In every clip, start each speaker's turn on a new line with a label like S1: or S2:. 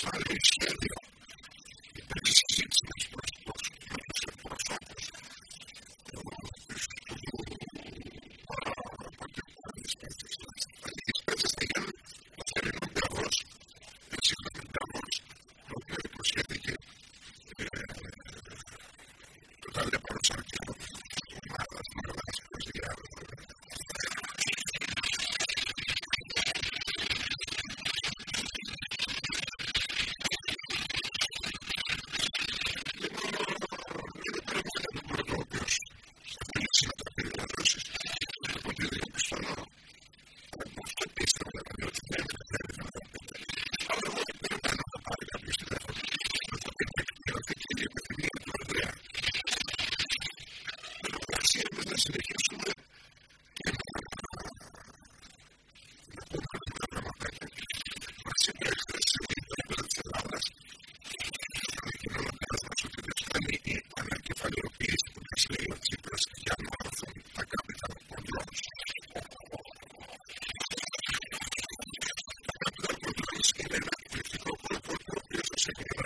S1: Sorry. chicken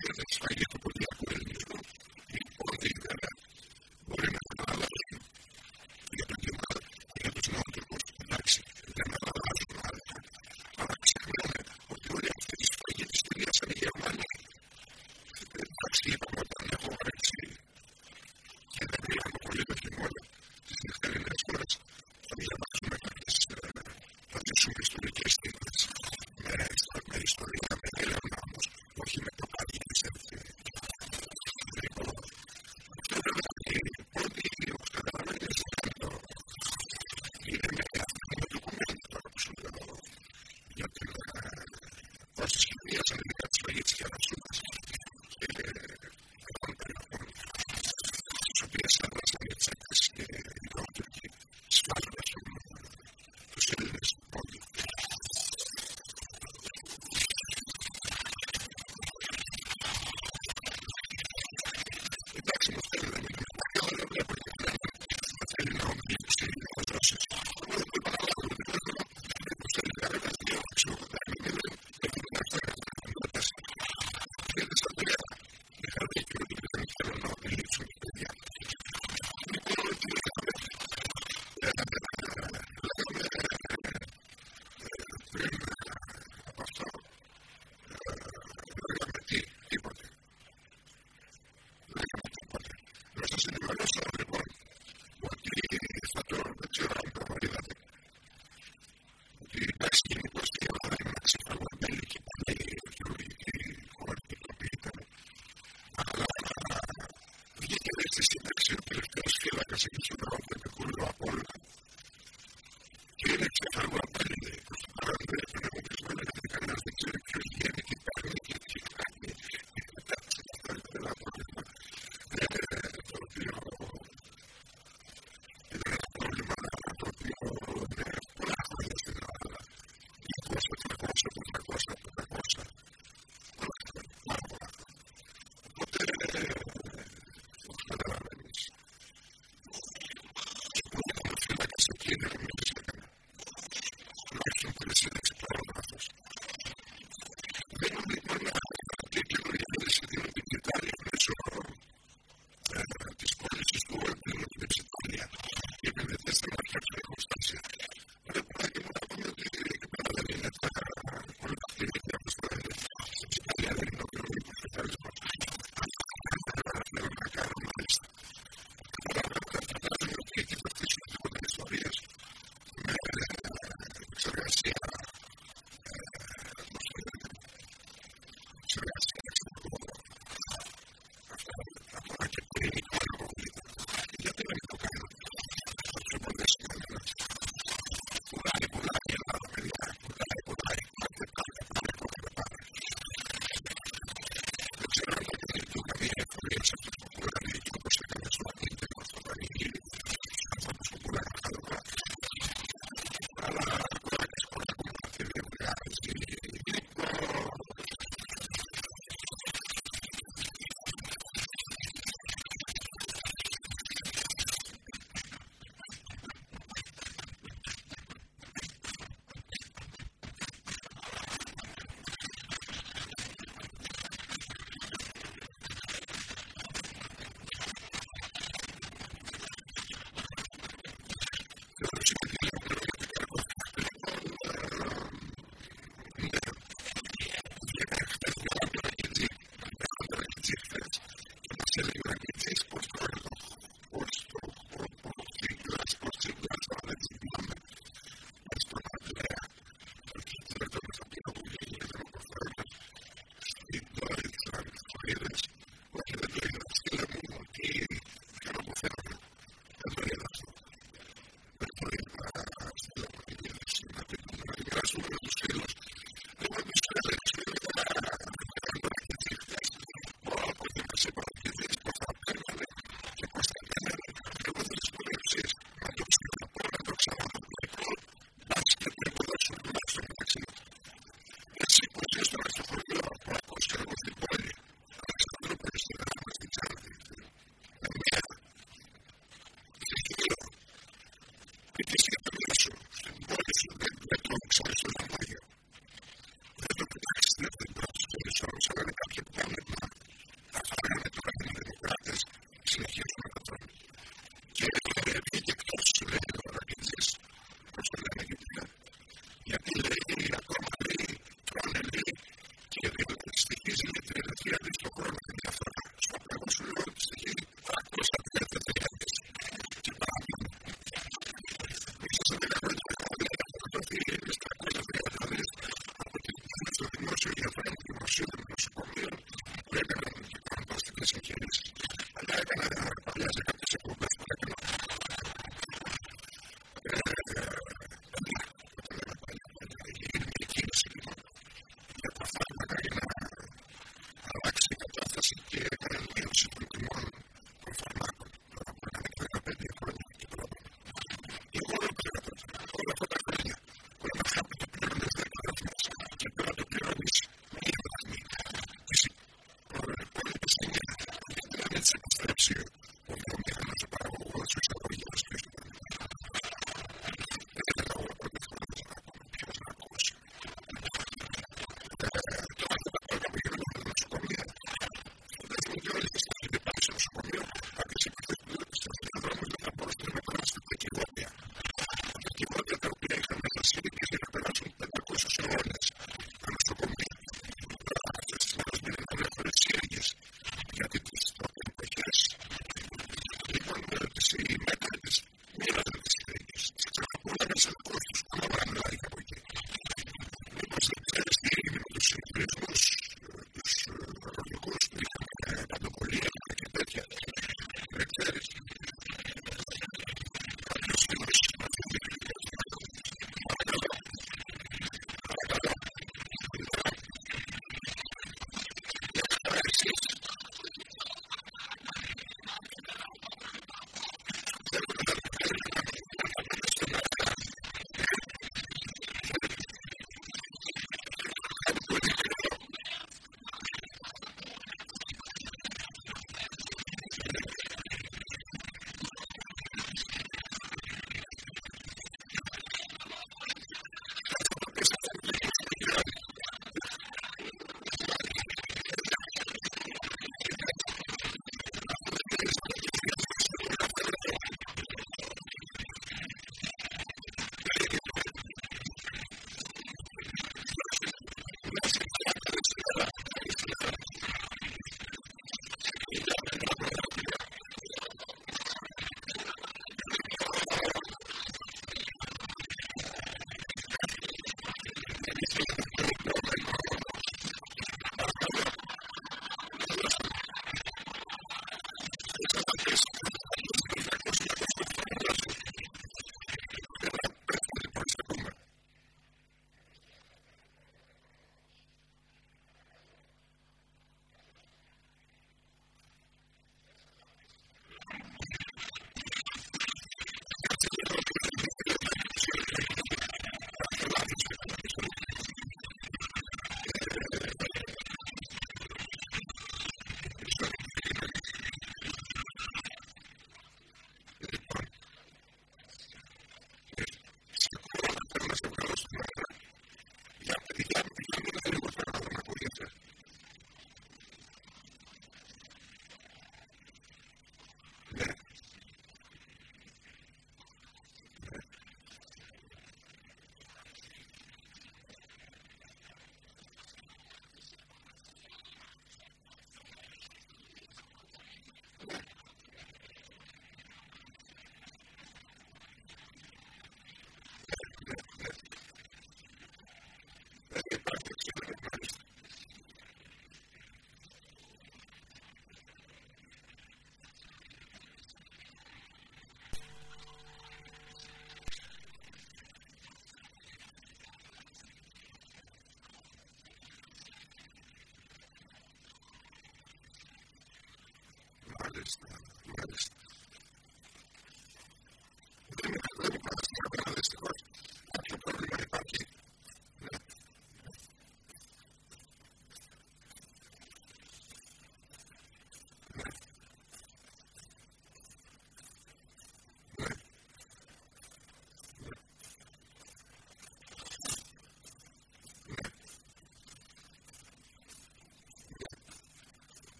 S1: sure την προσχεδίασαν για τις μεγέθυνες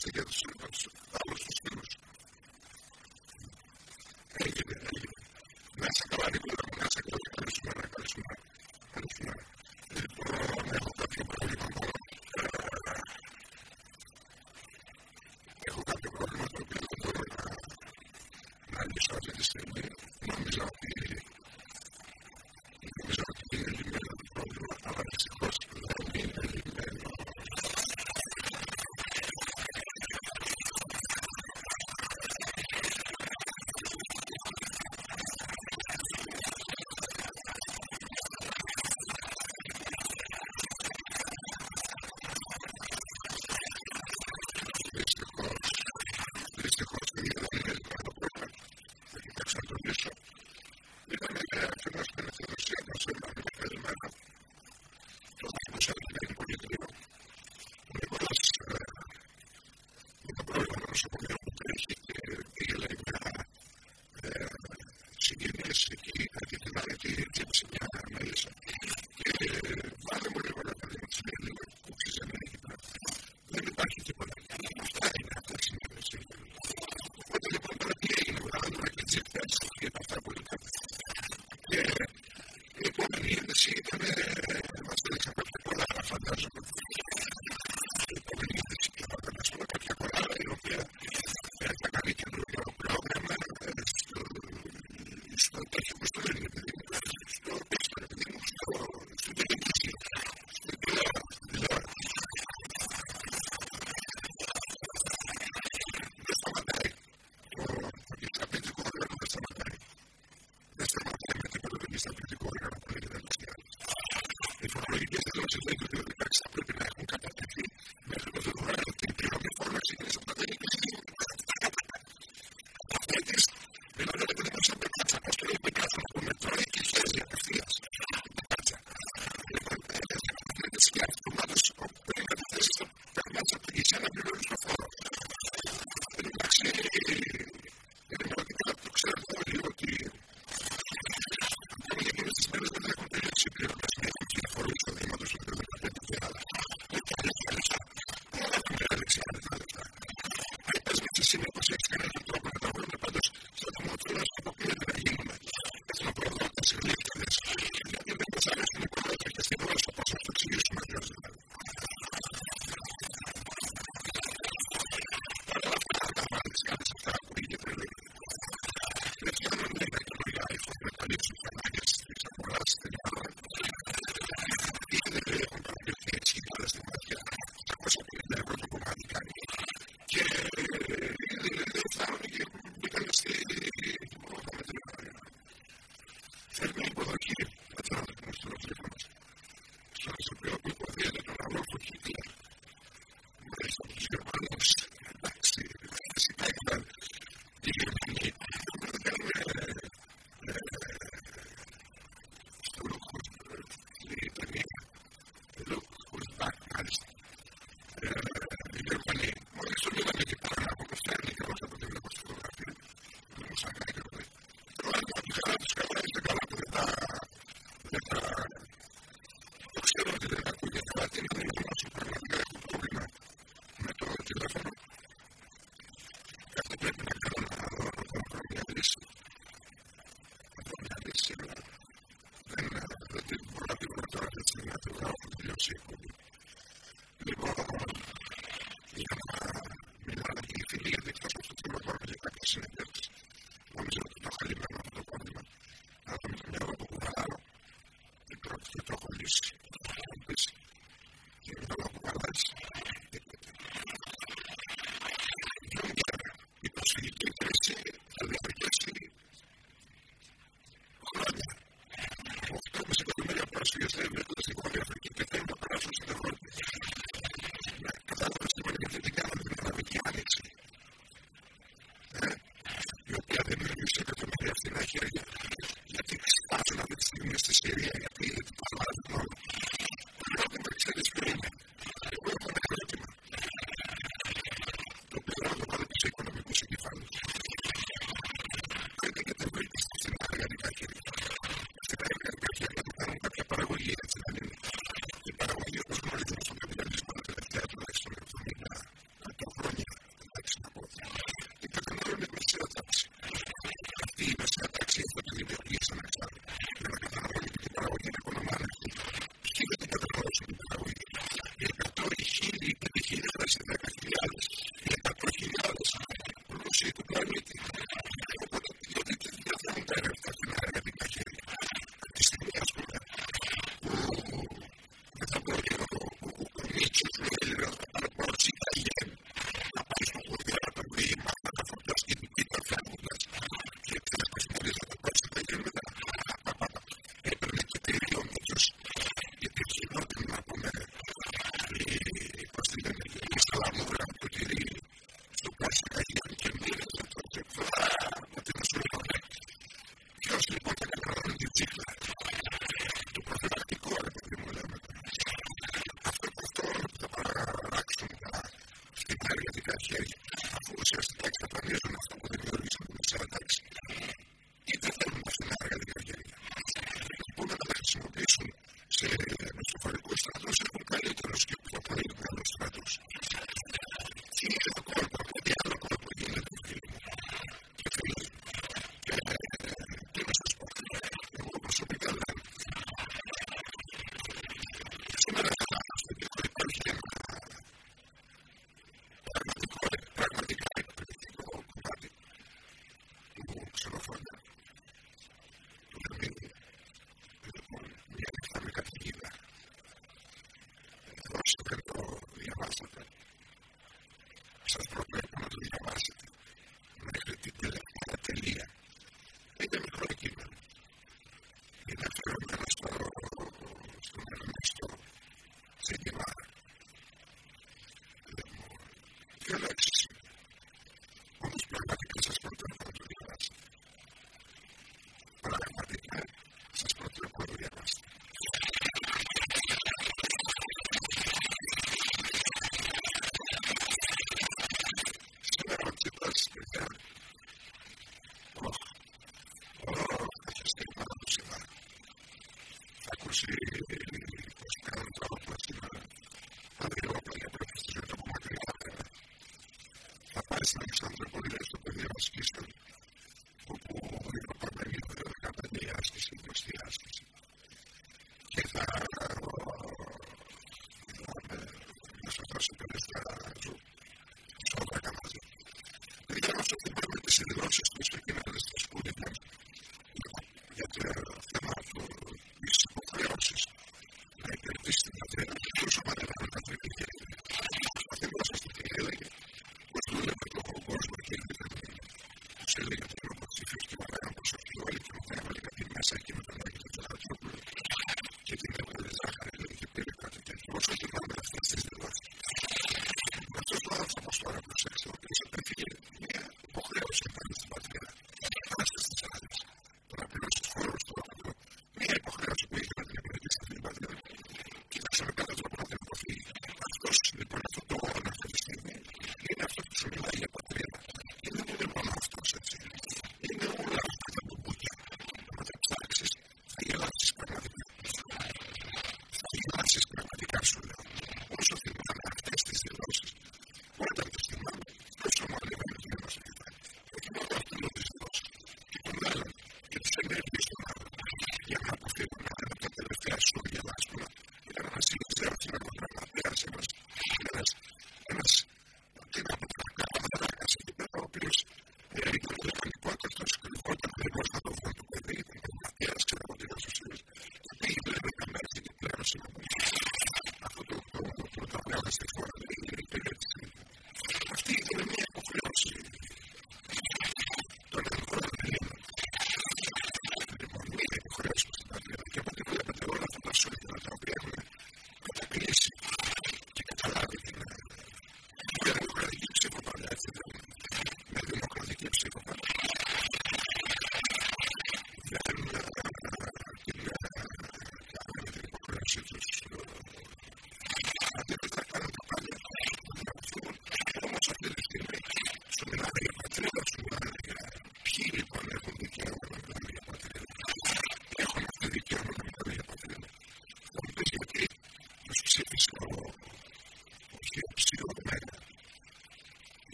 S1: to get a student great. Yes, I should think of it. Thanks. Για το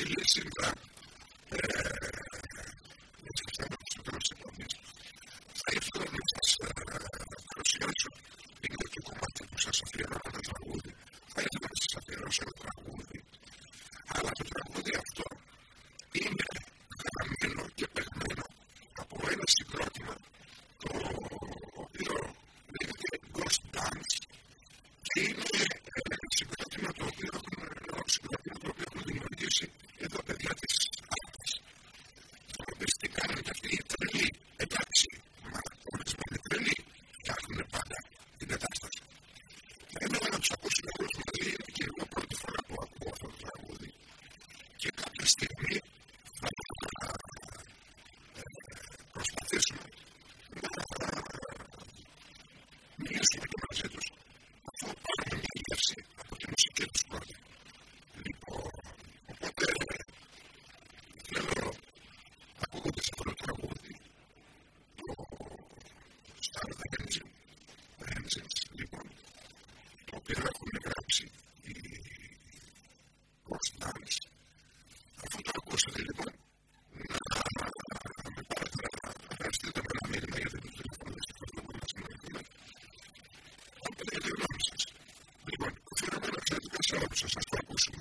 S1: или земля Λοιπόν, θέλω να αναφέρω κάτι άλλο που σα το ακούσουμε.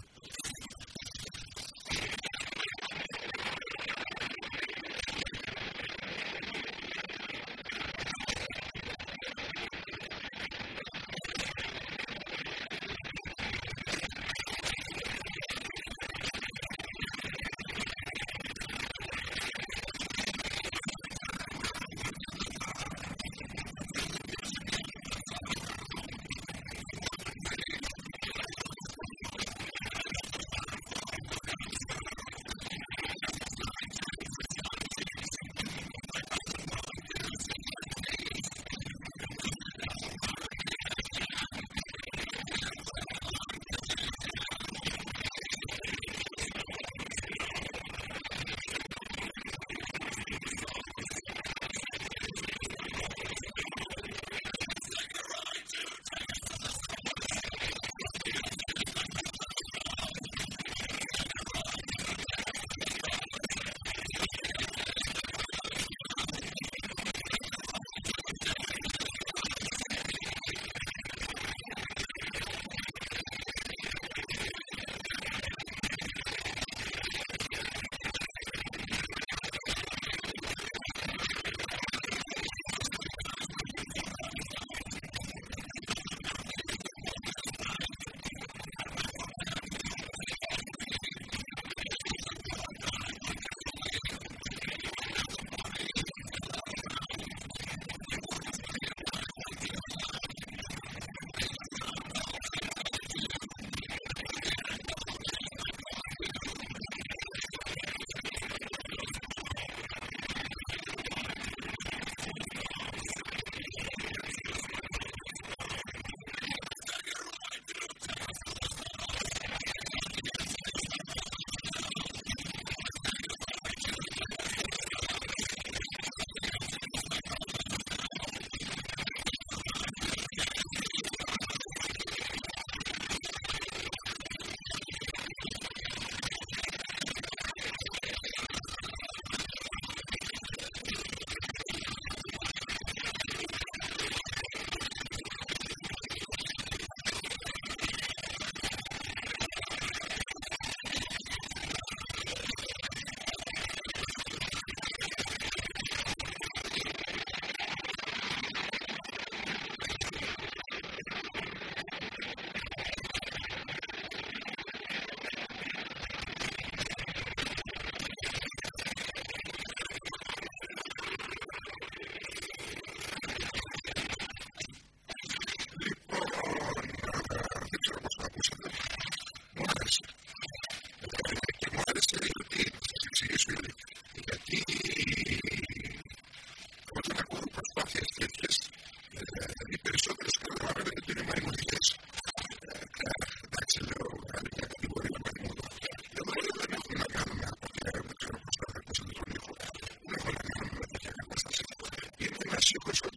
S1: you. push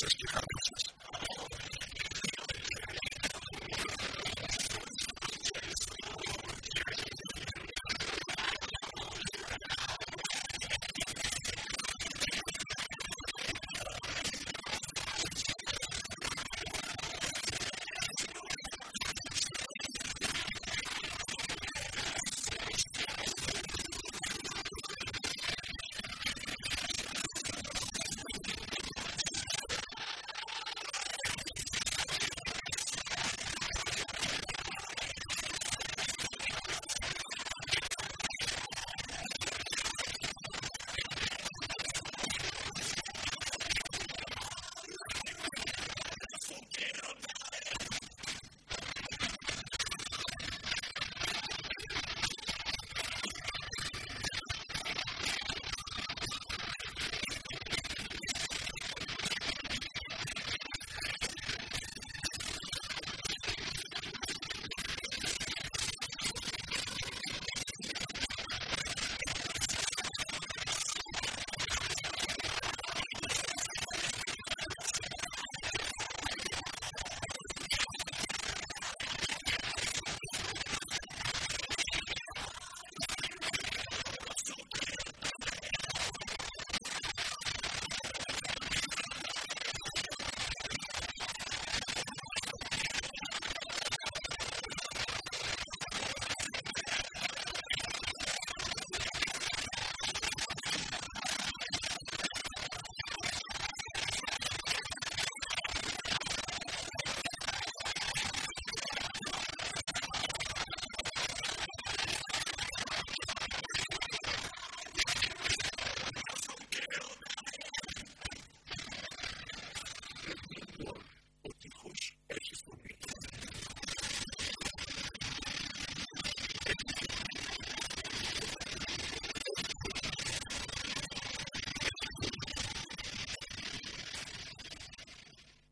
S1: just, you know,